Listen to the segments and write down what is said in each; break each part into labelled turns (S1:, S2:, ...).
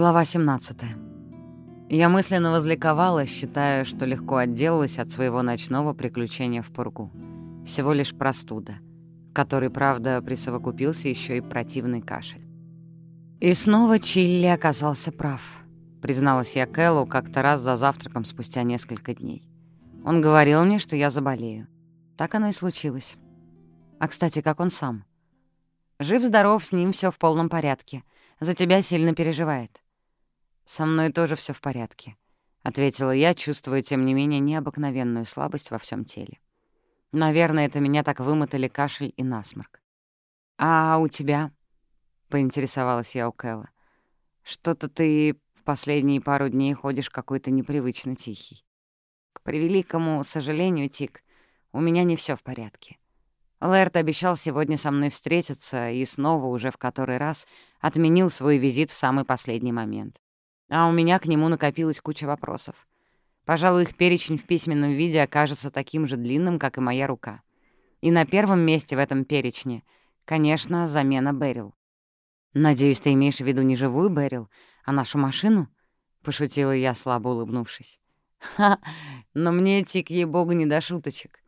S1: Глава 17. Я мысленно возликовала, считая, что легко отделалась от своего ночного приключения в пургу. Всего лишь простуда, который, правда, присовокупился еще и противный кашель. И снова Чилли оказался прав, призналась я Кэллу как-то раз за завтраком спустя несколько дней. Он говорил мне, что я заболею. Так оно и случилось. А, кстати, как он сам? Жив-здоров, с ним все в полном порядке — за тебя сильно переживает». «Со мной тоже все в порядке», — ответила я, чувствуя, тем не менее, необыкновенную слабость во всем теле. Наверное, это меня так вымотали кашель и насморк. «А у тебя?» — поинтересовалась я у Кэлла. «Что-то ты в последние пару дней ходишь какой-то непривычно тихий. К превеликому сожалению, Тик, у меня не все в порядке. Лэрт обещал сегодня со мной встретиться и снова уже в который раз отменил свой визит в самый последний момент. А у меня к нему накопилась куча вопросов. Пожалуй, их перечень в письменном виде окажется таким же длинным, как и моя рука. И на первом месте в этом перечне, конечно, замена Берил. «Надеюсь, ты имеешь в виду не живую Берил, а нашу машину?» — пошутила я, слабо улыбнувшись. «Ха, но мне, Тик, ей-богу, не до шуточек.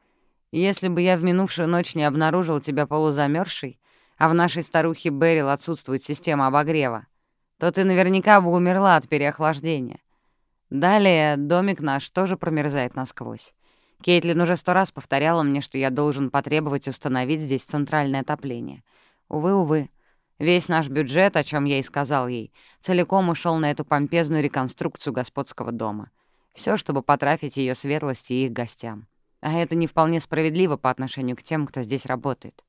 S1: Если бы я в минувшую ночь не обнаружил тебя полузамерзшей, а в нашей старухе Берил отсутствует система обогрева, то ты наверняка бы умерла от переохлаждения. Далее домик наш тоже промерзает насквозь. Кейтлин уже сто раз повторяла мне, что я должен потребовать установить здесь центральное отопление. Увы, увы. Весь наш бюджет, о чем я и сказал ей, целиком ушел на эту помпезную реконструкцию господского дома. Все, чтобы потрафить ее светлости и их гостям. А это не вполне справедливо по отношению к тем, кто здесь работает.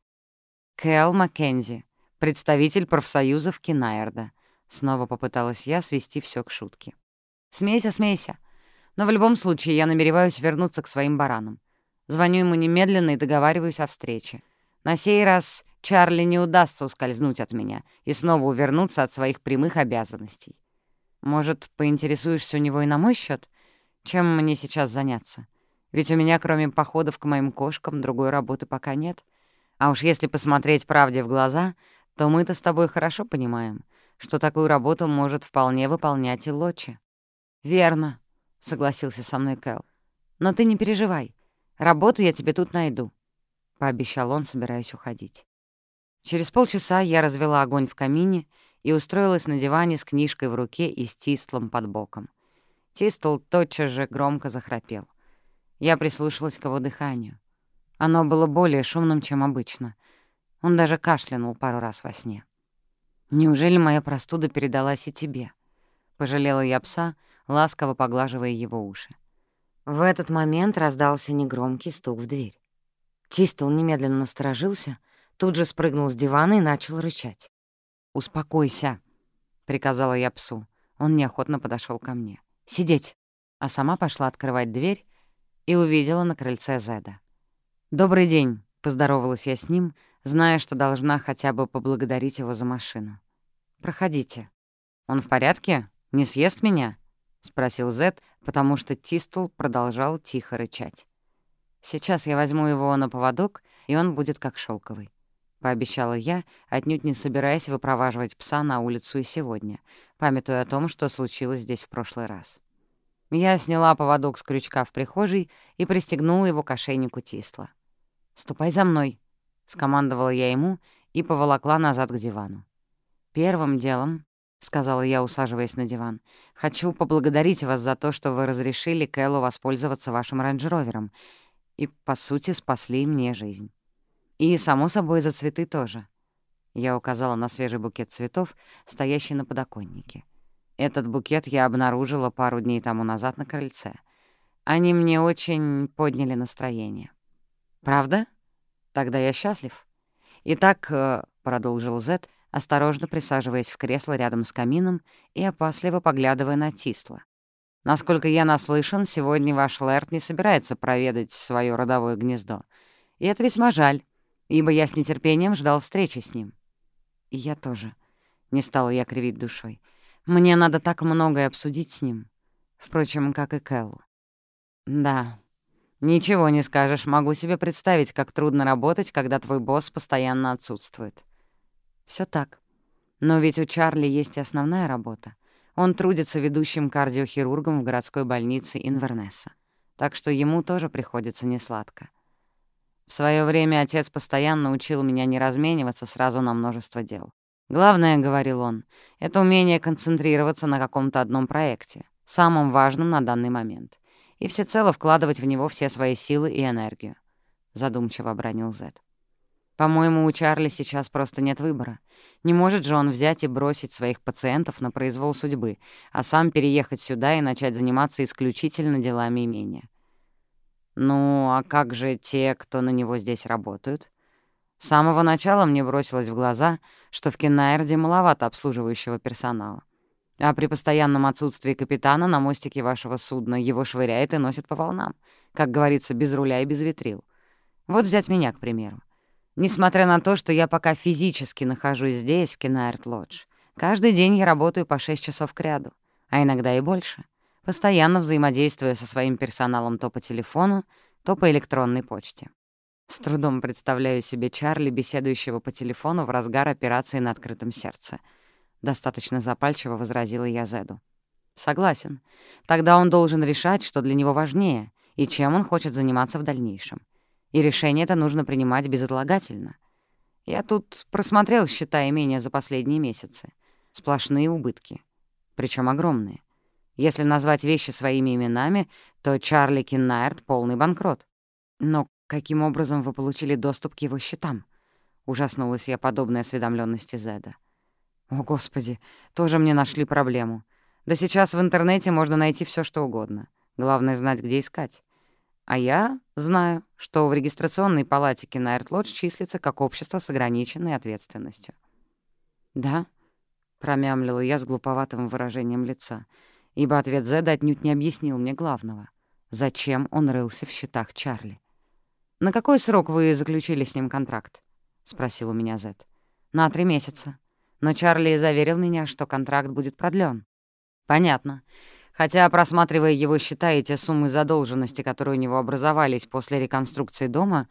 S1: Кэл Маккензи, представитель профсоюзов Кинайерда. Снова попыталась я свести все к шутке. «Смейся, смейся. Но в любом случае я намереваюсь вернуться к своим баранам. Звоню ему немедленно и договариваюсь о встрече. На сей раз Чарли не удастся ускользнуть от меня и снова увернуться от своих прямых обязанностей. Может, поинтересуешься у него и на мой счет, Чем мне сейчас заняться? Ведь у меня, кроме походов к моим кошкам, другой работы пока нет. А уж если посмотреть правде в глаза, то мы-то с тобой хорошо понимаем, что такую работу может вполне выполнять и Лочи. «Верно», — согласился со мной Кэл. «Но ты не переживай. Работу я тебе тут найду», — пообещал он, собираясь уходить. Через полчаса я развела огонь в камине и устроилась на диване с книжкой в руке и с Тистлом под боком. Тистл тотчас же громко захрапел. Я прислушалась к его дыханию. Оно было более шумным, чем обычно. Он даже кашлянул пару раз во сне. «Неужели моя простуда передалась и тебе?» Пожалела я пса, ласково поглаживая его уши. В этот момент раздался негромкий стук в дверь. Тистл немедленно насторожился, тут же спрыгнул с дивана и начал рычать. «Успокойся», — приказала я псу. Он неохотно подошел ко мне. «Сидеть!» А сама пошла открывать дверь и увидела на крыльце Зеда. «Добрый день», — поздоровалась я с ним, зная, что должна хотя бы поблагодарить его за машину. «Проходите». «Он в порядке? Не съест меня?» — спросил Зед, потому что Тистл продолжал тихо рычать. «Сейчас я возьму его на поводок, и он будет как шелковый, пообещала я, отнюдь не собираясь выпроваживать пса на улицу и сегодня, памятуя о том, что случилось здесь в прошлый раз. Я сняла поводок с крючка в прихожей и пристегнула его к ошейнику Тисла. «Ступай за мной», — скомандовала я ему и поволокла назад к дивану. «Первым делом», — сказала я, усаживаясь на диван, «хочу поблагодарить вас за то, что вы разрешили Кэллу воспользоваться вашим рейндж-ровером и, по сути, спасли мне жизнь. И, само собой, за цветы тоже». Я указала на свежий букет цветов, стоящий на подоконнике. Этот букет я обнаружила пару дней тому назад на крыльце. Они мне очень подняли настроение. Правда? Тогда я счастлив. Итак, э, — продолжил Зет, осторожно присаживаясь в кресло рядом с камином и опасливо поглядывая на Тисла. Насколько я наслышан, сегодня ваш Лэрт не собирается проведать свое родовое гнездо. И это весьма жаль, ибо я с нетерпением ждал встречи с ним. И я тоже. Не стала я кривить душой. Мне надо так многое обсудить с ним. Впрочем, как и Кэл. Да, ничего не скажешь. Могу себе представить, как трудно работать, когда твой босс постоянно отсутствует. Все так. Но ведь у Чарли есть и основная работа. Он трудится ведущим кардиохирургом в городской больнице Инвернесса, так что ему тоже приходится несладко. В свое время отец постоянно учил меня не размениваться сразу на множество дел. Главное, — говорил он, — это умение концентрироваться на каком-то одном проекте, самом важном на данный момент, и всецело вкладывать в него все свои силы и энергию. Задумчиво обронил Зет. По-моему, у Чарли сейчас просто нет выбора. Не может же он взять и бросить своих пациентов на произвол судьбы, а сам переехать сюда и начать заниматься исключительно делами имения. Ну, а как же те, кто на него здесь работают? С самого начала мне бросилось в глаза, что в Кеннаерде маловато обслуживающего персонала. А при постоянном отсутствии капитана на мостике вашего судна его швыряет и носит по волнам, как говорится, без руля и без ветрил. Вот взять меня, к примеру. Несмотря на то, что я пока физически нахожусь здесь, в Кеннаерт-Лодж, каждый день я работаю по 6 часов кряду, а иногда и больше, постоянно взаимодействуя со своим персоналом то по телефону, то по электронной почте. С трудом представляю себе Чарли, беседующего по телефону в разгар операции на открытом сердце. Достаточно запальчиво возразила я Зеду. Согласен. Тогда он должен решать, что для него важнее, и чем он хочет заниматься в дальнейшем и решение это нужно принимать безотлагательно. Я тут просмотрел счета имения за последние месяцы. Сплошные убытки. причем огромные. Если назвать вещи своими именами, то Чарли Киннайрт — полный банкрот. Но каким образом вы получили доступ к его счетам? Ужаснулась я подобной осведомленности Зеда. О, Господи, тоже мне нашли проблему. Да сейчас в интернете можно найти все, что угодно. Главное — знать, где искать. А я знаю, что в регистрационной палате Кинайрт Лодж числится как общество с ограниченной ответственностью. «Да?» — промямлила я с глуповатым выражением лица, ибо ответ Зеда отнюдь не объяснил мне главного. Зачем он рылся в счетах Чарли? «На какой срок вы заключили с ним контракт?» — спросил у меня Зед. «На три месяца. Но Чарли заверил меня, что контракт будет продлен. «Понятно. Хотя, просматривая его счета и те суммы задолженности, которые у него образовались после реконструкции дома,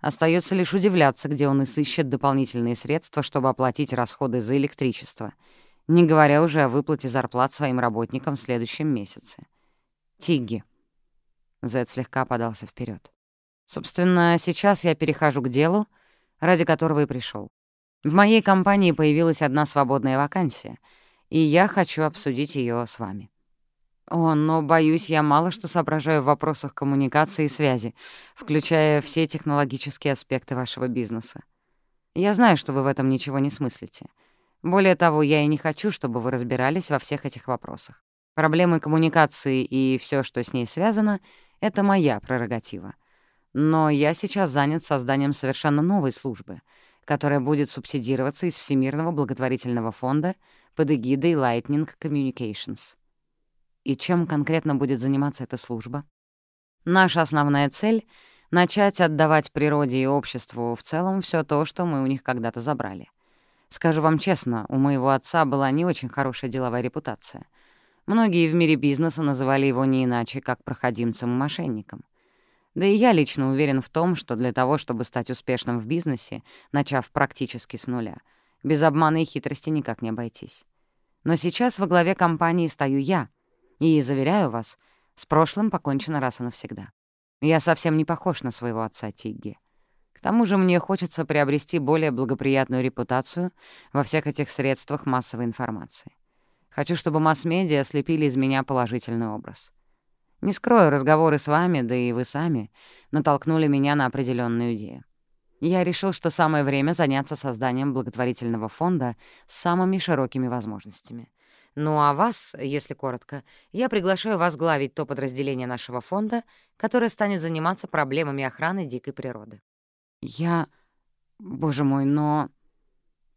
S1: остается лишь удивляться, где он и сыщет дополнительные средства, чтобы оплатить расходы за электричество, не говоря уже о выплате зарплат своим работникам в следующем месяце. Тигги. Зед слегка подался вперед. Собственно, сейчас я перехожу к делу, ради которого и пришел. В моей компании появилась одна свободная вакансия, и я хочу обсудить ее с вами. О, но, боюсь, я мало что соображаю в вопросах коммуникации и связи, включая все технологические аспекты вашего бизнеса. Я знаю, что вы в этом ничего не смыслите. Более того, я и не хочу, чтобы вы разбирались во всех этих вопросах. Проблемы коммуникации и все, что с ней связано, — это моя прерогатива. Но я сейчас занят созданием совершенно новой службы, которая будет субсидироваться из Всемирного благотворительного фонда под эгидой Lightning Communications. И чем конкретно будет заниматься эта служба? Наша основная цель — начать отдавать природе и обществу в целом все то, что мы у них когда-то забрали. Скажу вам честно, у моего отца была не очень хорошая деловая репутация. Многие в мире бизнеса называли его не иначе, как проходимцем и мошенником. Да и я лично уверен в том, что для того, чтобы стать успешным в бизнесе, начав практически с нуля, без обмана и хитрости никак не обойтись. Но сейчас во главе компании стою я, и, заверяю вас, с прошлым покончено раз и навсегда. Я совсем не похож на своего отца Тигги. К тому же мне хочется приобрести более благоприятную репутацию во всех этих средствах массовой информации. Хочу, чтобы масс-медиа слепили из меня положительный образ. Не скрою, разговоры с вами, да и вы сами, натолкнули меня на определенную идею. Я решил, что самое время заняться созданием благотворительного фонда с самыми широкими возможностями — ну а вас, если коротко, я приглашаю возглавить то подразделение нашего фонда, которое станет заниматься проблемами охраны дикой природы. Я... Боже мой, но...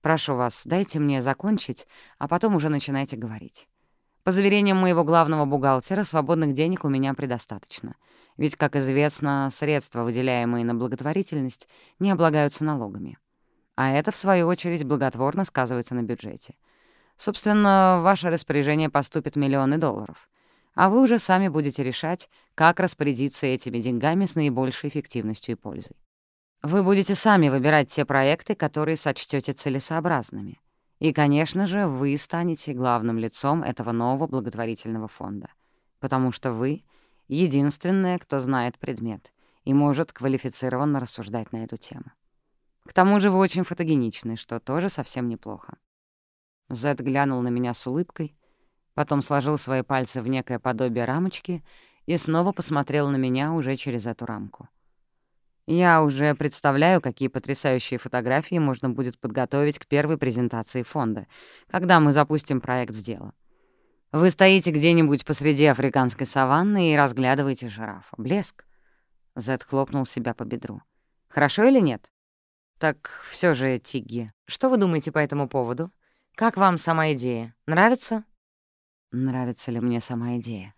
S1: Прошу вас, дайте мне закончить, а потом уже начинайте говорить. По заверениям моего главного бухгалтера, свободных денег у меня предостаточно. Ведь, как известно, средства, выделяемые на благотворительность, не облагаются налогами. А это, в свою очередь, благотворно сказывается на бюджете — Собственно, в ваше распоряжение поступят миллионы долларов. А вы уже сами будете решать, как распорядиться этими деньгами с наибольшей эффективностью и пользой. Вы будете сами выбирать те проекты, которые сочтете целесообразными. И, конечно же, вы станете главным лицом этого нового благотворительного фонда, потому что вы — единственная, кто знает предмет и может квалифицированно рассуждать на эту тему. К тому же вы очень фотогеничны, что тоже совсем неплохо. Зед глянул на меня с улыбкой, потом сложил свои пальцы в некое подобие рамочки и снова посмотрел на меня уже через эту рамку. Я уже представляю, какие потрясающие фотографии можно будет подготовить к первой презентации фонда, когда мы запустим проект в дело. Вы стоите где-нибудь посреди африканской саванны и разглядываете жирафа. Блеск. Зед хлопнул себя по бедру. Хорошо или нет? Так все же, Тигги, что вы думаете по этому поводу? Как вам сама идея? Нравится? Нравится ли мне сама идея?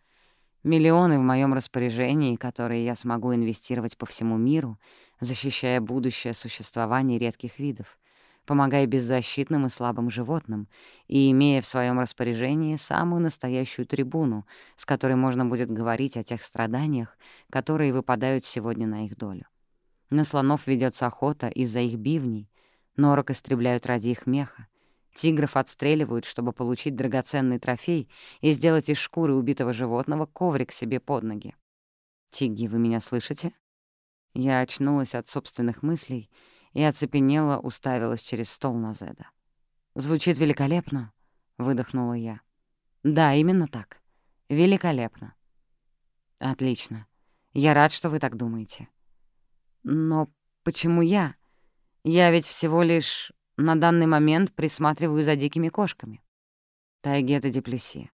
S1: Миллионы в моем распоряжении, которые я смогу инвестировать по всему миру, защищая будущее существование редких видов, помогая беззащитным и слабым животным и имея в своем распоряжении самую настоящую трибуну, с которой можно будет говорить о тех страданиях, которые выпадают сегодня на их долю. На слонов ведется охота из-за их бивней, норок истребляют ради их меха, Тигров отстреливают, чтобы получить драгоценный трофей и сделать из шкуры убитого животного коврик себе под ноги. «Тигги, вы меня слышите?» Я очнулась от собственных мыслей и оцепенела, уставилась через стол на Зеда. «Звучит великолепно», — выдохнула я. «Да, именно так. Великолепно». «Отлично. Я рад, что вы так думаете». «Но почему я? Я ведь всего лишь на данный момент присматриваю за дикими кошками. Тайгета Деплеси.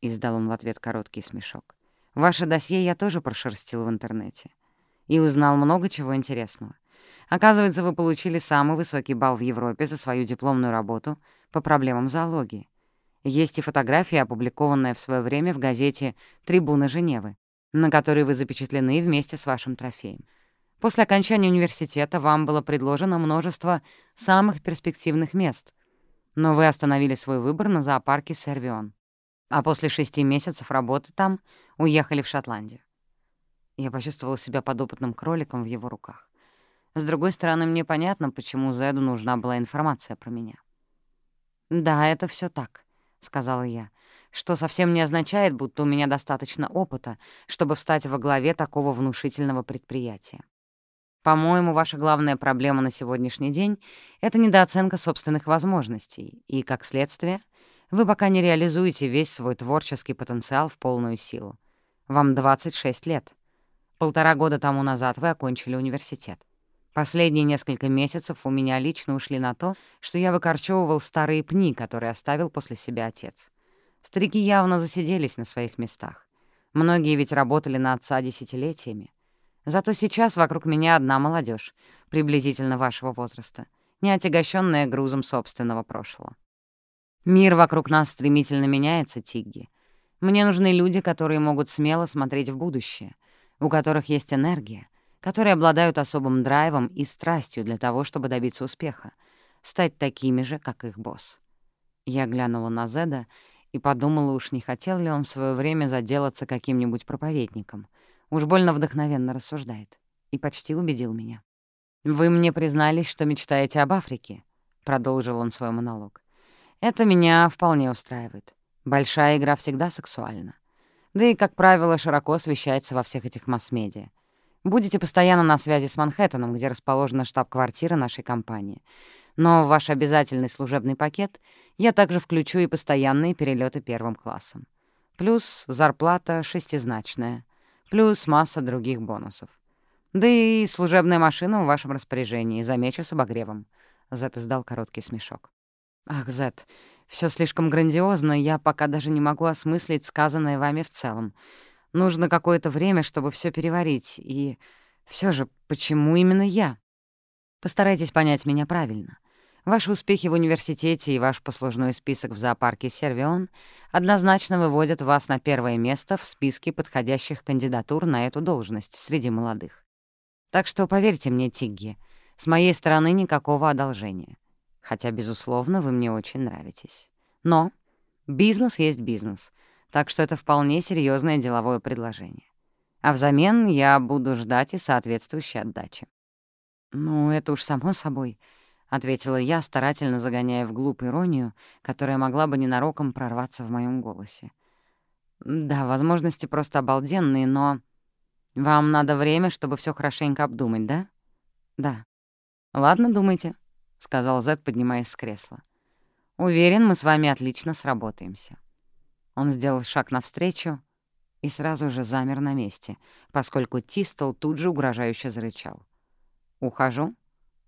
S1: Издал он в ответ короткий смешок. Ваше досье я тоже прошерстил в интернете. И узнал много чего интересного. Оказывается, вы получили самый высокий балл в Европе за свою дипломную работу по проблемам зоологии. Есть и фотография, опубликованная в свое время в газете «Трибуна Женевы», на которой вы запечатлены вместе с вашим трофеем. После окончания университета вам было предложено множество самых перспективных мест, но вы остановили свой выбор на зоопарке Сервион, а после шести месяцев работы там уехали в Шотландию. Я почувствовала себя подопытным кроликом в его руках. С другой стороны, мне понятно, почему Зеду нужна была информация про меня. «Да, это все так», — сказала я, что совсем не означает, будто у меня достаточно опыта, чтобы встать во главе такого внушительного предприятия. По-моему, ваша главная проблема на сегодняшний день — это недооценка собственных возможностей, и, как следствие, вы пока не реализуете весь свой творческий потенциал в полную силу. Вам 26 лет. Полтора года тому назад вы окончили университет. Последние несколько месяцев у меня лично ушли на то, что я выкорчевывал старые пни, которые оставил после себя отец. Старики явно засиделись на своих местах. Многие ведь работали на отца десятилетиями. Зато сейчас вокруг меня одна молодежь, приблизительно вашего возраста, не отягощенная грузом собственного прошлого. Мир вокруг нас стремительно меняется, Тигги. Мне нужны люди, которые могут смело смотреть в будущее, у которых есть энергия, которые обладают особым драйвом и страстью для того, чтобы добиться успеха, стать такими же, как их босс. Я глянула на Зеда и подумала, уж не хотел ли он в свое время заделаться каким-нибудь проповедником — Уж больно вдохновенно рассуждает. И почти убедил меня. «Вы мне признались, что мечтаете об Африке», — продолжил он свой монолог. «Это меня вполне устраивает. Большая игра всегда сексуальна. Да и, как правило, широко освещается во всех этих масс-медиа. Будете постоянно на связи с Манхэттеном, где расположена штаб-квартира нашей компании. Но в ваш обязательный служебный пакет я также включу и постоянные перелеты первым классом. Плюс зарплата шестизначная плюс масса других бонусов. Да и служебная машина в вашем распоряжении, замечу с обогревом». Зет издал короткий смешок. «Ах, Зет, все слишком грандиозно, я пока даже не могу осмыслить сказанное вами в целом. Нужно какое-то время, чтобы все переварить. И все же, почему именно я? Постарайтесь понять меня правильно. Ваши успехи в университете и ваш послужной список в зоопарке «Сервион» однозначно выводят вас на первое место в списке подходящих кандидатур на эту должность среди молодых. Так что поверьте мне, Тигги, с моей стороны никакого одолжения. Хотя, безусловно, вы мне очень нравитесь. Но бизнес есть бизнес, так что это вполне серьезное деловое предложение. А взамен я буду ждать и соответствующей отдачи. Ну, это уж само собой — ответила я, старательно загоняя вглубь иронию, которая могла бы ненароком прорваться в моем голосе. «Да, возможности просто обалденные, но...» «Вам надо время, чтобы все хорошенько обдумать, да?» «Да». «Ладно, думайте», — сказал Зед, поднимаясь с кресла. «Уверен, мы с вами отлично сработаемся». Он сделал шаг навстречу и сразу же замер на месте, поскольку Тистл тут же угрожающе зарычал. «Ухожу.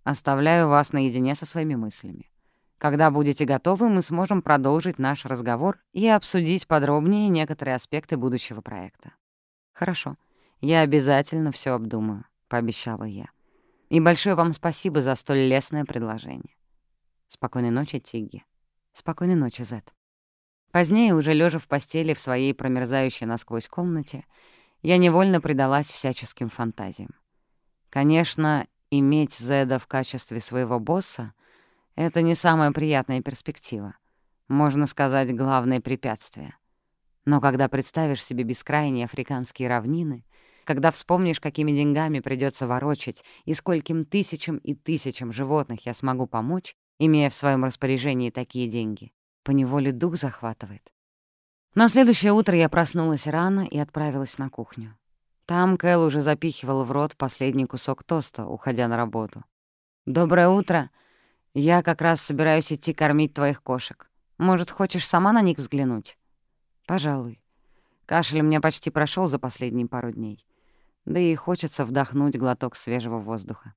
S1: Оставляю вас наедине со своими мыслями. Когда будете готовы, мы сможем продолжить наш разговор и обсудить подробнее некоторые аспекты будущего проекта». «Хорошо. Я обязательно все обдумаю», — пообещала я. «И большое вам спасибо за столь лестное предложение». «Спокойной ночи, Тигги». «Спокойной ночи, Зет». Позднее, уже лежа в постели в своей промерзающей насквозь комнате, я невольно предалась всяческим фантазиям. Конечно, иметь Зеда в качестве своего босса — это не самая приятная перспектива. Можно сказать, главное препятствие. Но когда представишь себе бескрайние африканские равнины, когда вспомнишь, какими деньгами придется ворочать и скольким тысячам и тысячам животных я смогу помочь, имея в своем распоряжении такие деньги, поневоле дух захватывает. На следующее утро я проснулась рано и отправилась на кухню. Там Кэл уже запихивал в рот последний кусок тоста, уходя на работу. «Доброе утро. Я как раз собираюсь идти кормить твоих кошек. Может, хочешь сама на них взглянуть?» «Пожалуй. Кашель у меня почти прошел за последние пару дней. Да и хочется вдохнуть глоток свежего воздуха.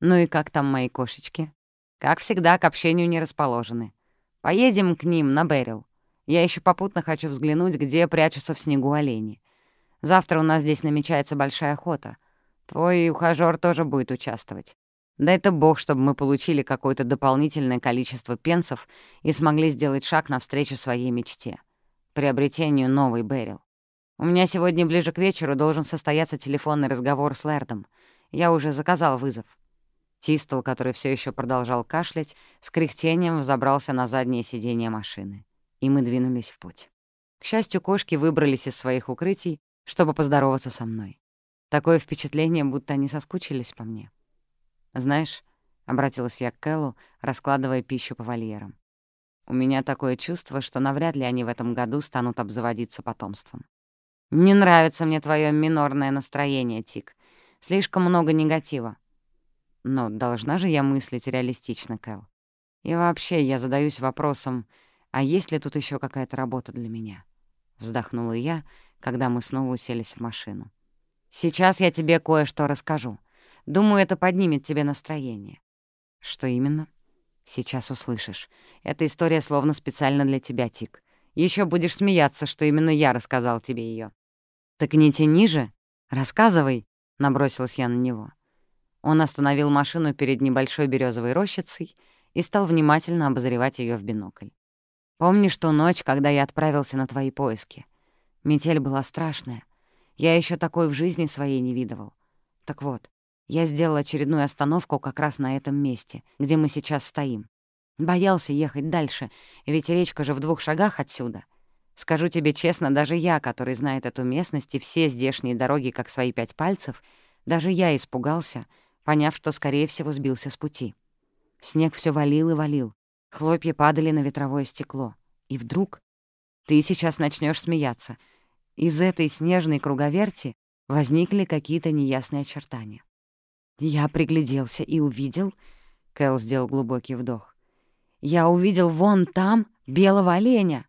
S1: Ну и как там мои кошечки? Как всегда, к общению не расположены. Поедем к ним на Берил. Я еще попутно хочу взглянуть, где прячутся в снегу олени. Завтра у нас здесь намечается большая охота. Твой ухажёр тоже будет участвовать. Дай-то бог, чтобы мы получили какое-то дополнительное количество пенсов и смогли сделать шаг навстречу своей мечте — приобретению новой Берил. У меня сегодня ближе к вечеру должен состояться телефонный разговор с Лэрдом. Я уже заказал вызов. Тистл, который все еще продолжал кашлять, с кряхтением взобрался на заднее сиденье машины. И мы двинулись в путь. К счастью, кошки выбрались из своих укрытий, чтобы поздороваться со мной. Такое впечатление, будто они соскучились по мне. «Знаешь», — обратилась я к Кэллу, раскладывая пищу по вольерам, «у меня такое чувство, что навряд ли они в этом году станут обзаводиться потомством. Не нравится мне твое минорное настроение, Тик. Слишком много негатива. Но должна же я мыслить реалистично, Кэл. И вообще, я задаюсь вопросом, а есть ли тут еще какая-то работа для меня? Вздохнула я, когда мы снова уселись в машину. Сейчас я тебе кое-что расскажу. Думаю, это поднимет тебе настроение. Что именно? Сейчас услышишь. Эта история словно специально для тебя, Тик. Еще будешь смеяться, что именно я рассказал тебе ее. Так не тяни же. Рассказывай, — набросилась я на него. Он остановил машину перед небольшой березовой рощицей и стал внимательно обозревать ее в бинокль. «Помнишь ту ночь, когда я отправился на твои поиски? Метель была страшная. Я еще такой в жизни своей не видывал. Так вот, я сделал очередную остановку как раз на этом месте, где мы сейчас стоим. Боялся ехать дальше, ведь речка же в двух шагах отсюда. Скажу тебе честно, даже я, который знает эту местность и все здешние дороги как свои пять пальцев, даже я испугался — поняв, что, скорее всего, сбился с пути. Снег все валил и валил, хлопья падали на ветровое стекло. И вдруг ты сейчас начнешь смеяться. Из этой снежной круговерти возникли какие-то неясные очертания. Я пригляделся и увидел... Кэл сделал глубокий вдох. «Я увидел вон там белого оленя!»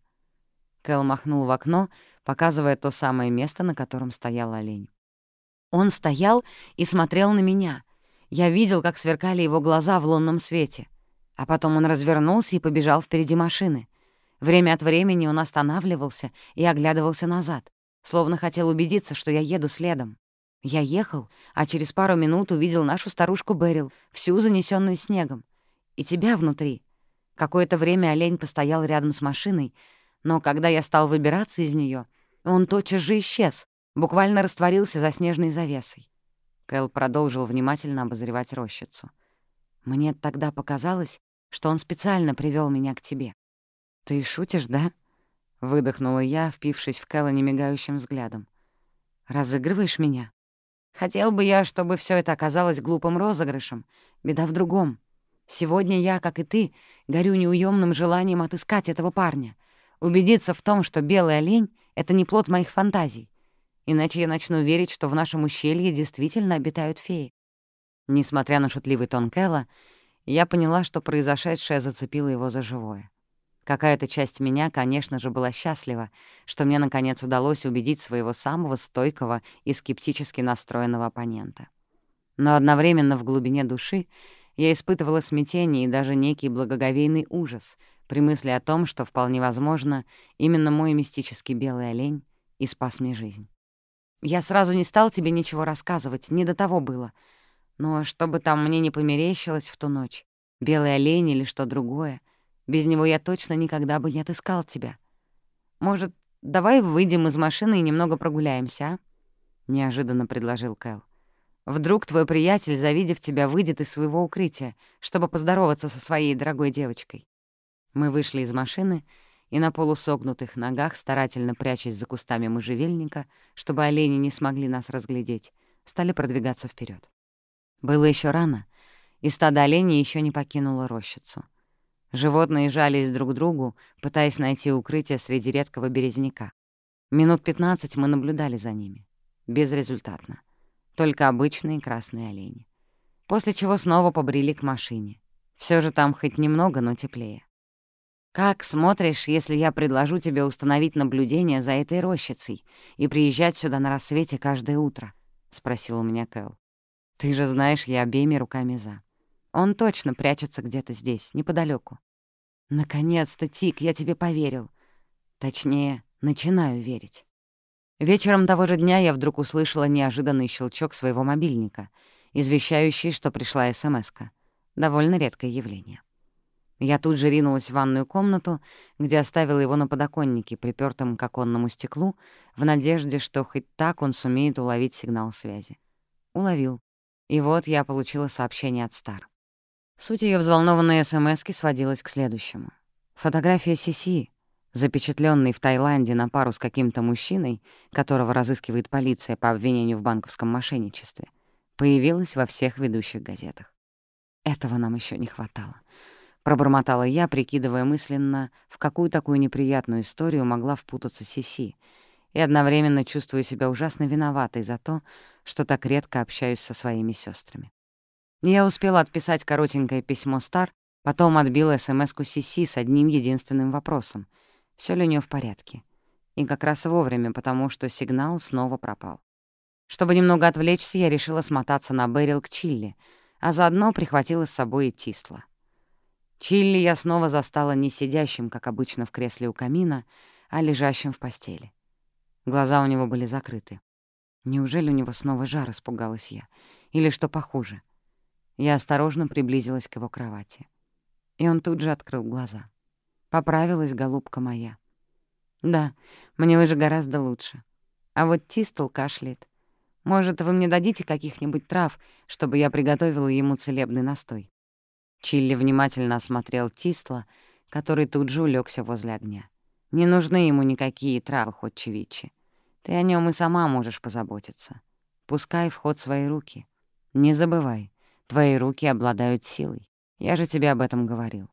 S1: Кэл махнул в окно, показывая то самое место, на котором стоял олень. Он стоял и смотрел на меня, я видел, как сверкали его глаза в лунном свете. А потом он развернулся и побежал впереди машины. Время от времени он останавливался и оглядывался назад, словно хотел убедиться, что я еду следом. Я ехал, а через пару минут увидел нашу старушку Берил, всю занесенную снегом. И тебя внутри. Какое-то время олень постоял рядом с машиной, но когда я стал выбираться из нее, он тотчас же исчез, буквально растворился за снежной завесой. Кэл продолжил внимательно обозревать рощицу. «Мне тогда показалось, что он специально привел меня к тебе». «Ты шутишь, да?» — выдохнула я, впившись в Кэла немигающим взглядом. «Разыгрываешь меня?» «Хотел бы я, чтобы все это оказалось глупым розыгрышем. Беда в другом. Сегодня я, как и ты, горю неуемным желанием отыскать этого парня, убедиться в том, что белый олень — это не плод моих фантазий. Иначе я начну верить, что в нашем ущелье действительно обитают феи. Несмотря на шутливый тон Кэлла, я поняла, что произошедшее зацепило его за живое. Какая-то часть меня, конечно же, была счастлива, что мне, наконец, удалось убедить своего самого стойкого и скептически настроенного оппонента. Но одновременно в глубине души я испытывала смятение и даже некий благоговейный ужас при мысли о том, что, вполне возможно, именно мой мистический белый олень и спас мне жизнь. Я сразу не стал тебе ничего рассказывать, не до того было. Но чтобы там мне не померещилось в ту ночь, белый олень или что другое, без него я точно никогда бы не отыскал тебя. Может, давай выйдем из машины и немного прогуляемся, а?» — неожиданно предложил Кэл. Вдруг твой приятель, завидев тебя, выйдет из своего укрытия, чтобы поздороваться со своей дорогой девочкой. Мы вышли из машины и на полусогнутых ногах, старательно прячась за кустами можжевельника, чтобы олени не смогли нас разглядеть, стали продвигаться вперед. Было еще рано, и стадо оленей еще не покинуло рощицу. Животные жались друг к другу, пытаясь найти укрытие среди редкого березняка. Минут пятнадцать мы наблюдали за ними. Безрезультатно только обычные красные олени. После чего снова побрели к машине. Все же там хоть немного, но теплее. «Как смотришь, если я предложу тебе установить наблюдение за этой рощицей и приезжать сюда на рассвете каждое утро?» — спросил у меня Кэл. «Ты же знаешь, я обеими руками за. Он точно прячется где-то здесь, неподалеку. «Наконец-то, Тик, я тебе поверил. Точнее, начинаю верить». Вечером того же дня я вдруг услышала неожиданный щелчок своего мобильника, извещающий, что пришла смс -ка. Довольно редкое явление. Я тут же ринулась в ванную комнату, где оставила его на подоконнике, припёртом к оконному стеклу, в надежде, что хоть так он сумеет уловить сигнал связи. Уловил. И вот я получила сообщение от Стар. Суть её взволнованной СМСки сводилась к следующему. Фотография Сиси, запечатленный в Таиланде на пару с каким-то мужчиной, которого разыскивает полиция по обвинению в банковском мошенничестве, появилась во всех ведущих газетах. Этого нам еще не хватало. Пробормотала я, прикидывая мысленно, в какую такую неприятную историю могла впутаться Сиси, и одновременно чувствую себя ужасно виноватой за то, что так редко общаюсь со своими сестрами. Я успела отписать коротенькое письмо Стар, потом отбила СМС-ку Сиси с одним единственным вопросом — все ли у нее в порядке. И как раз вовремя, потому что сигнал снова пропал. Чтобы немного отвлечься, я решила смотаться на Берил к Чилли, а заодно прихватила с собой и Тисла. Чилли я снова застала не сидящим, как обычно, в кресле у камина, а лежащим в постели. Глаза у него были закрыты. Неужели у него снова жар, испугалась я? Или что похуже? Я осторожно приблизилась к его кровати. И он тут же открыл глаза. Поправилась, голубка моя. Да, мне уже гораздо лучше. А вот Тистл кашляет. Может, вы мне дадите каких-нибудь трав, чтобы я приготовила ему целебный настой?» Чилли внимательно осмотрел Тистла, который тут же улегся возле огня. «Не нужны ему никакие травы, хоть чевичи. Ты о нем и сама можешь позаботиться. Пускай в ход свои руки. Не забывай, твои руки обладают силой. Я же тебе об этом говорил.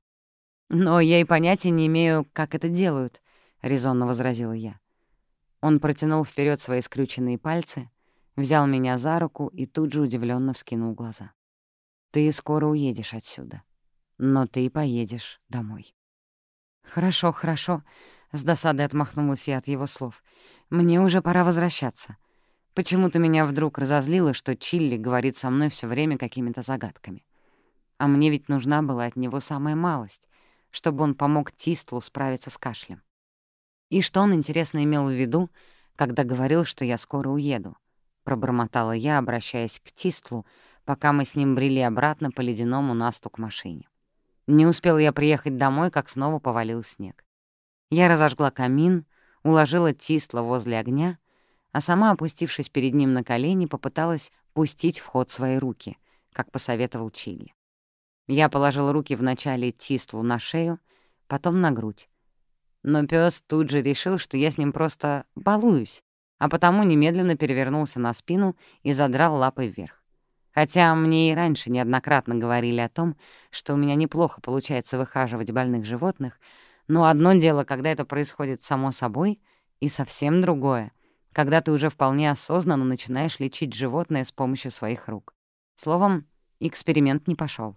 S1: «Но я и понятия не имею, как это делают», — резонно возразила я. Он протянул вперед свои скрюченные пальцы, взял меня за руку и тут же удивленно вскинул глаза. «Ты скоро уедешь отсюда, но ты поедешь домой». «Хорошо, хорошо», — с досадой отмахнулась я от его слов. «Мне уже пора возвращаться. Почему-то меня вдруг разозлило, что Чилли говорит со мной все время какими-то загадками. А мне ведь нужна была от него самая малость чтобы он помог Тистлу справиться с кашлем. И что он, интересно, имел в виду, когда говорил, что я скоро уеду? Пробормотала я, обращаясь к Тистлу, пока мы с ним брели обратно по ледяному насту к машине. Не успел я приехать домой, как снова повалил снег. Я разожгла камин, уложила Тистла возле огня, а сама, опустившись перед ним на колени, попыталась пустить в ход свои руки, как посоветовал Чилли. Я положил руки вначале Тистлу на шею, потом на грудь. Но пес тут же решил, что я с ним просто балуюсь, а потому немедленно перевернулся на спину и задрал лапы вверх. Хотя мне и раньше неоднократно говорили о том, что у меня неплохо получается выхаживать больных животных, но одно дело, когда это происходит само собой, и совсем другое, когда ты уже вполне осознанно начинаешь лечить животное с помощью своих рук. Словом, эксперимент не пошел.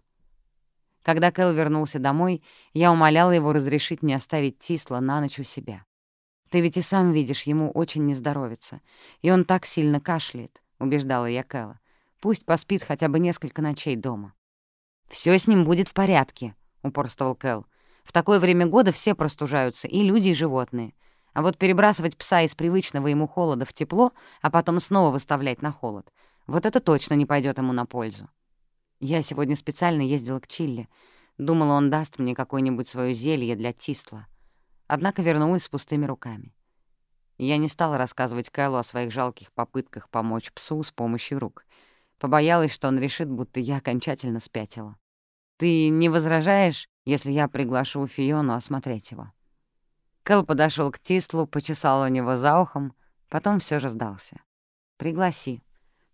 S1: Когда Кэл вернулся домой, я умоляла его разрешить мне оставить Тисла на ночь у себя. «Ты ведь и сам видишь, ему очень не здоровится, и он так сильно кашляет», — убеждала я Кэла. «Пусть поспит хотя бы несколько ночей дома». Все с ним будет в порядке», — упорствовал Кэл. «В такое время года все простужаются, и люди, и животные. А вот перебрасывать пса из привычного ему холода в тепло, а потом снова выставлять на холод, вот это точно не пойдет ему на пользу. Я сегодня специально ездила к Чилли. Думала, он даст мне какое-нибудь свое зелье для Тистла однако вернулась с пустыми руками. Я не стала рассказывать Кайлу о своих жалких попытках помочь псу с помощью рук. Побоялась, что он решит, будто я окончательно спятила. «Ты не возражаешь, если я приглашу Фиону осмотреть его?» Кэл подошел к Тистлу, почесал у него за ухом, потом все же сдался. «Пригласи.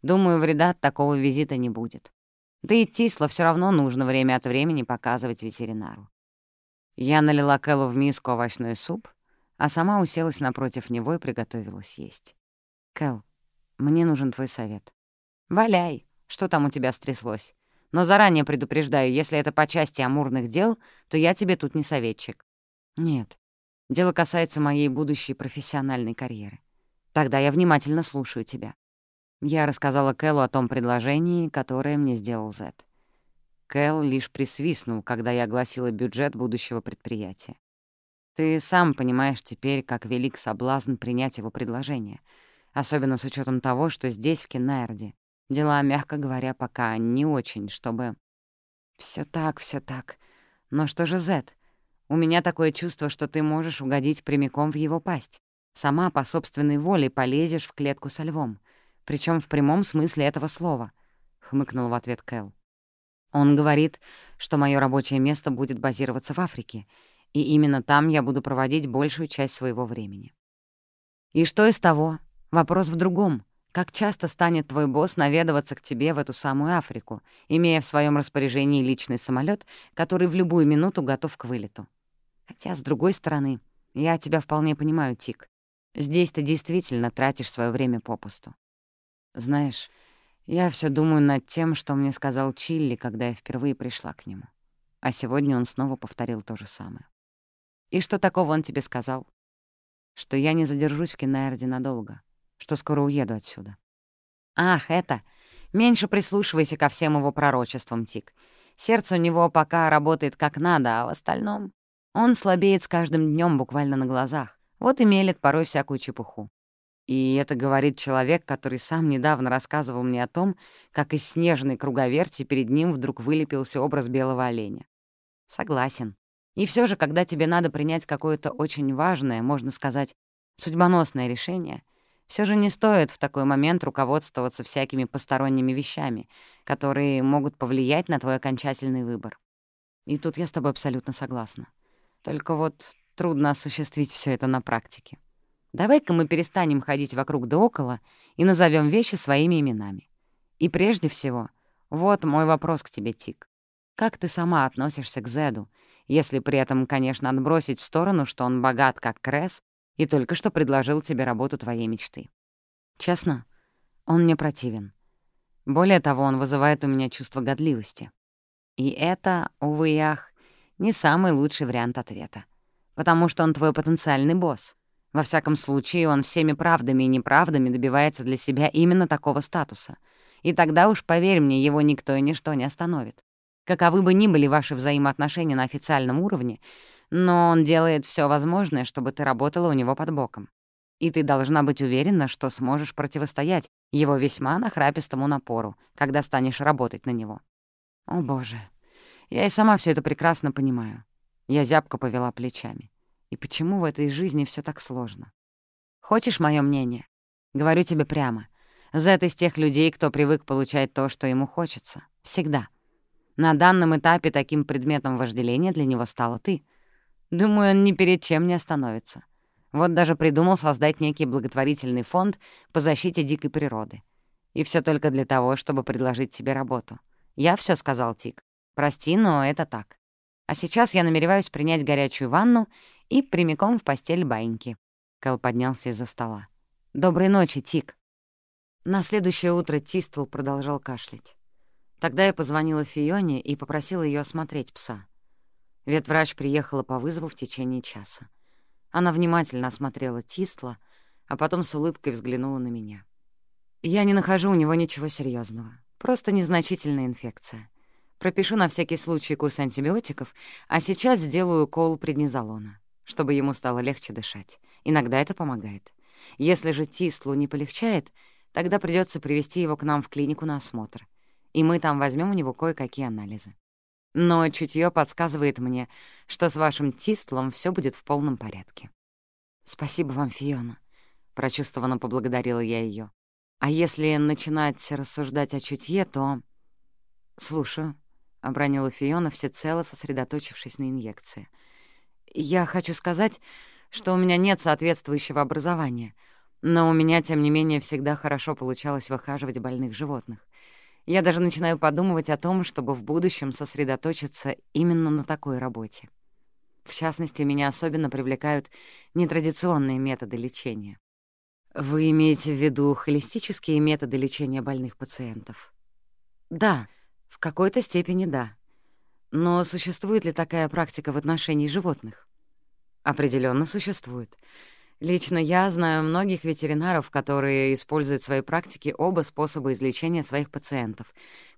S1: Думаю, вреда от такого визита не будет. Да и Тисла все равно нужно время от времени показывать ветеринару. Я налила Кэллу в миску овощной суп, а сама уселась напротив него и приготовилась есть. «Кэл, мне нужен твой совет». «Валяй, что там у тебя стряслось? Но заранее предупреждаю, если это по части амурных дел, то я тебе тут не советчик». «Нет, дело касается моей будущей профессиональной карьеры. Тогда я внимательно слушаю тебя». Я рассказала Кэллу о том предложении, которое мне сделал Зет. Кэл лишь присвистнул, когда я огласила бюджет будущего предприятия. Ты сам понимаешь теперь, как велик соблазн принять его предложение, особенно с учетом того, что здесь, в Кеннерде, дела, мягко говоря, пока не очень, чтобы... Все так, все так. Но что же Зет? У меня такое чувство, что ты можешь угодить прямиком в его пасть. Сама по собственной воле полезешь в клетку со львом. причем в прямом смысле этого слова», — хмыкнул в ответ Кэл. Он говорит, что мое рабочее место будет базироваться в Африке, и именно там я буду проводить большую часть своего времени. И что из того? Вопрос в другом. Как часто станет твой босс наведываться к тебе в эту самую Африку, имея в своем распоряжении личный самолет, который в любую минуту готов к вылету? Хотя, с другой стороны, я тебя вполне понимаю, Тик. Здесь ты действительно тратишь свое время попусту. Знаешь, я все думаю над тем, что мне сказал Чилли, когда я впервые пришла к нему. А сегодня он снова повторил то же самое. И что такого он тебе сказал? Что я не задержусь в Кеннерде надолго, что скоро уеду отсюда. Ах, это! Меньше прислушивайся ко всем его пророчествам, Тик. Сердце у него пока работает как надо, а в остальном... Он слабеет с каждым днем буквально на глазах. Вот и мелет порой всякую чепуху. И это говорит человек, который сам недавно рассказывал мне о том, как из снежной круговерти перед ним вдруг вылепился образ белого оленя. Согласен. И все же, когда тебе надо принять какое-то очень важное, можно сказать, судьбоносное решение, все же не стоит в такой момент руководствоваться всякими посторонними вещами, которые могут повлиять на твой окончательный выбор. И тут я с тобой абсолютно согласна. Только вот трудно осуществить все это на практике. Давай-ка мы перестанем ходить вокруг да около и назовем вещи своими именами. И прежде всего, вот мой вопрос к тебе, Тик. Как ты сама относишься к Зеду, если при этом, конечно, отбросить в сторону, что он богат, как Кресс, и только что предложил тебе работу твоей мечты? Честно, он мне противен. Более того, он вызывает у меня чувство годливости. И это, увы и ах, не самый лучший вариант ответа. Потому что он твой потенциальный босс. Во всяком случае, он всеми правдами и неправдами добивается для себя именно такого статуса. И тогда уж, поверь мне, его никто и ничто не остановит. Каковы бы ни были ваши взаимоотношения на официальном уровне, но он делает все возможное, чтобы ты работала у него под боком. И ты должна быть уверена, что сможешь противостоять его весьма нахрапистому напору, когда станешь работать на него. О, боже. Я и сама все это прекрасно понимаю. Я зябко повела плечами. И почему в этой жизни все так сложно? Хочешь мое мнение? Говорю тебе прямо. Зет из тех людей, кто привык получать то, что ему хочется. Всегда. На данном этапе таким предметом вожделения для него стала ты. Думаю, он ни перед чем не остановится. Вот даже придумал создать некий благотворительный фонд по защите дикой природы. И все только для того, чтобы предложить тебе работу. Я все сказал, Тик. Прости, но это так. А сейчас я намереваюсь принять горячую ванну и прямиком в постель баньки. Кэл поднялся из-за стола. «Доброй ночи, Тик». На следующее утро Тистл продолжал кашлять. Тогда я позвонила Фионе и попросила ее осмотреть пса. Ветврач приехала по вызову в течение часа. Она внимательно осмотрела Тистла, а потом с улыбкой взглянула на меня. «Я не нахожу у него ничего серьезного, просто незначительная инфекция. Пропишу на всякий случай курс антибиотиков, а сейчас сделаю укол преднизолона, чтобы ему стало легче дышать. Иногда это помогает. Если же Тислу не полегчает, тогда придется привести его к нам в клинику на осмотр, и мы там возьмем у него кое-какие анализы. Но чутье подсказывает мне, что с вашим Тистлом все будет в полном порядке. «Спасибо вам, Фиона», — прочувствованно поблагодарила я ее. «А если начинать рассуждать о чутье, то...» «Слушаю», — обронила Фиона, всецело сосредоточившись на инъекции. «Я хочу сказать, что у меня нет соответствующего образования, но у меня, тем не менее, всегда хорошо получалось выхаживать больных животных. Я даже начинаю подумывать о том, чтобы в будущем сосредоточиться именно на такой работе. В частности, меня особенно привлекают нетрадиционные методы лечения. Вы имеете в виду холистические методы лечения больных пациентов? Да, в какой-то степени да. Но существует ли такая практика в отношении животных? Определенно существует. Лично я знаю многих ветеринаров, которые используют в своей практике оба способа излечения своих пациентов,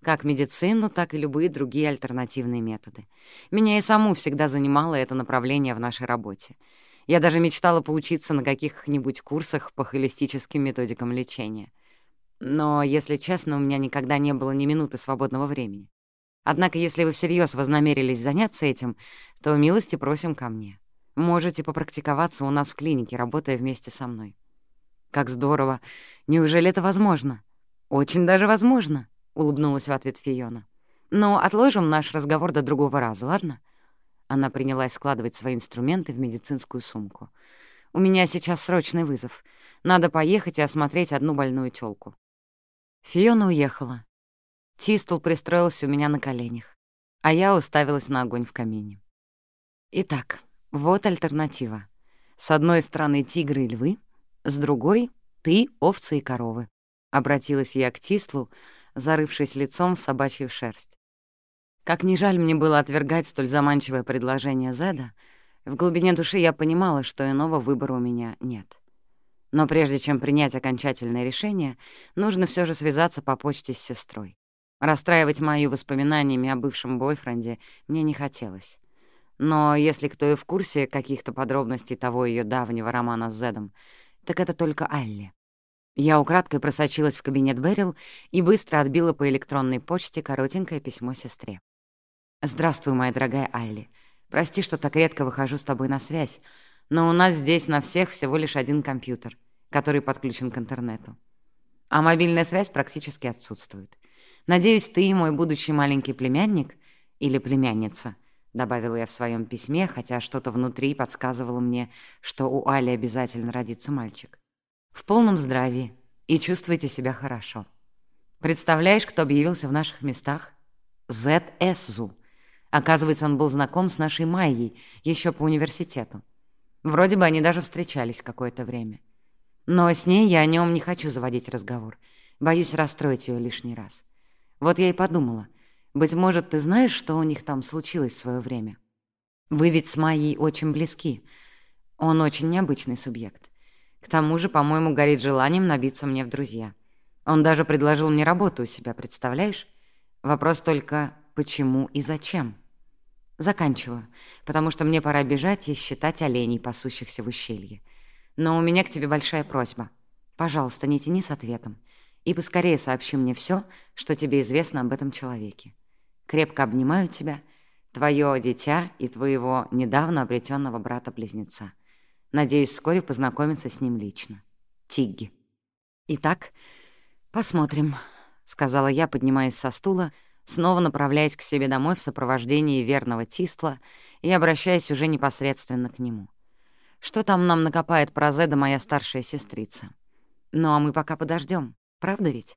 S1: как медицину, так и любые другие альтернативные методы. Меня и саму всегда занимало это направление в нашей работе. Я даже мечтала поучиться на каких-нибудь курсах по холистическим методикам лечения. Но, если честно, у меня никогда не было ни минуты свободного времени. Однако, если вы всерьез вознамерились заняться этим, то милости просим ко мне. Можете попрактиковаться у нас в клинике, работая вместе со мной. Как здорово! Неужели это возможно? Очень даже возможно, — улыбнулась в ответ Фиона. Но отложим наш разговор до другого раза, ладно? Она принялась складывать свои инструменты в медицинскую сумку. «У меня сейчас срочный вызов. Надо поехать и осмотреть одну больную тёлку». Фиона уехала. Тистл пристроился у меня на коленях, а я уставилась на огонь в камине. Итак, вот альтернатива. С одной стороны тигры и львы, с другой — ты, овцы и коровы. Обратилась я к Тислу, зарывшись лицом в собачью шерсть. Как ни жаль мне было отвергать столь заманчивое предложение Зеда, в глубине души я понимала, что иного выбора у меня нет. Но прежде чем принять окончательное решение, нужно все же связаться по почте с сестрой. Расстраивать мои воспоминаниями о бывшем бойфренде мне не хотелось. Но если кто и в курсе каких-то подробностей того ее давнего романа с Зедом, так это только Алли. Я украдкой просочилась в кабинет Берил и быстро отбила по электронной почте коротенькое письмо сестре. «Здравствуй, моя дорогая Алли. Прости, что так редко выхожу с тобой на связь, но у нас здесь на всех всего лишь один компьютер, который подключен к интернету. А мобильная связь практически отсутствует. Надеюсь, ты, мой будущий маленький племянник или племянница — добавила я в своем письме, хотя что-то внутри подсказывало мне, что у Али обязательно родится мальчик. В полном здравии и чувствуете себя хорошо. Представляешь, кто объявился в наших местах? Зет Эсзу. Оказывается, он был знаком с нашей Майей еще по университету. Вроде бы они даже встречались какое-то время. Но с ней я о нем не хочу заводить разговор. Боюсь расстроить ее лишний раз. Вот я и подумала — быть может, ты знаешь, что у них там случилось в свое время? Вы ведь с Майей очень близки. Он очень необычный субъект. К тому же, по-моему, горит желанием набиться мне в друзья. Он даже предложил мне работу у себя, представляешь? Вопрос только, почему и зачем? Заканчиваю, потому что мне пора бежать и считать оленей, пасущихся в ущелье. Но у меня к тебе большая просьба. Пожалуйста, не тяни с ответом. И поскорее сообщи мне все, что тебе известно об этом человеке. Крепко обнимаю тебя, твое дитя и твоего недавно обретенного брата-близнеца. Надеюсь вскоре познакомиться с ним лично. Тигги. Итак, посмотрим, — сказала я, поднимаясь со стула, снова направляясь к себе домой в сопровождении верного Тистла и обращаясь уже непосредственно к нему. Что там нам накопает про Зеда моя старшая сестрица? Ну а мы пока подождем, правда ведь?